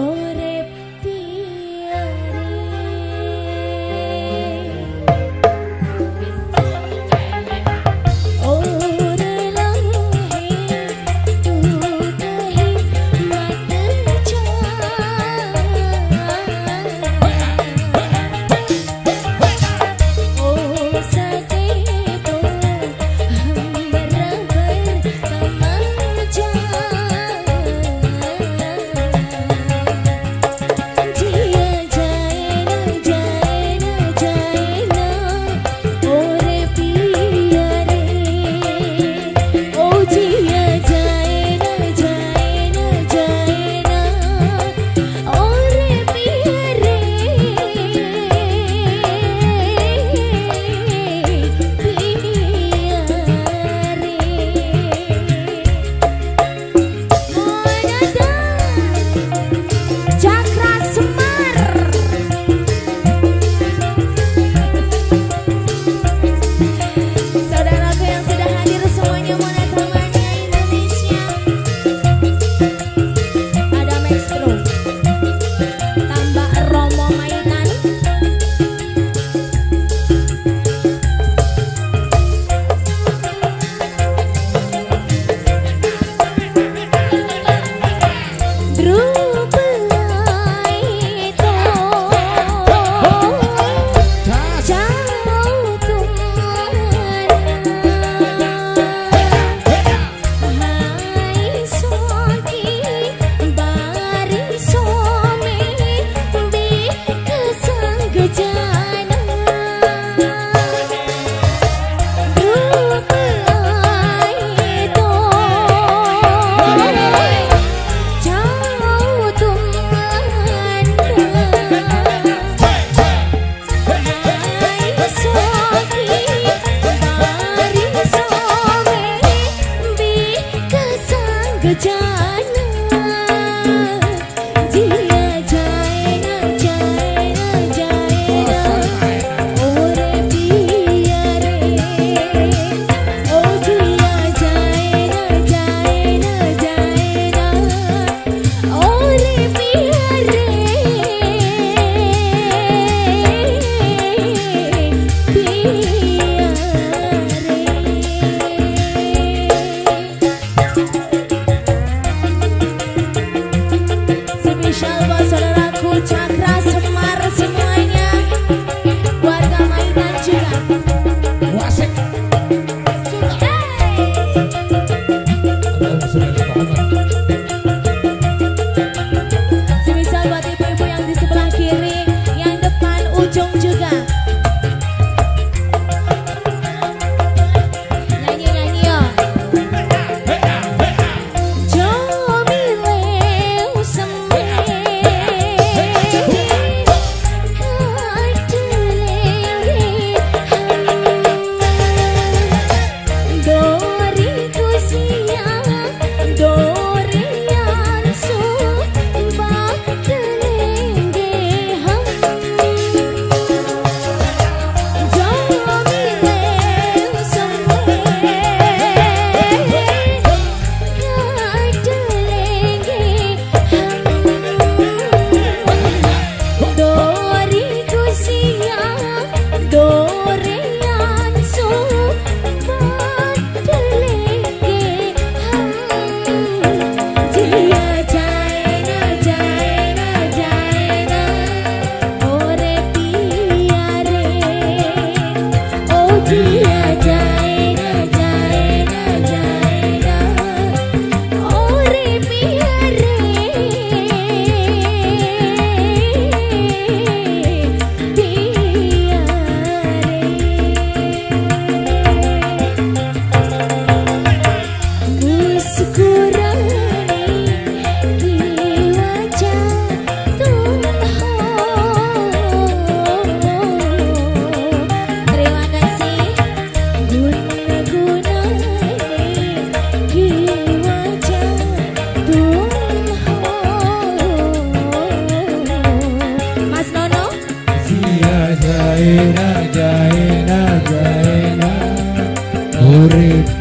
Oh. Jaina Jaina Urip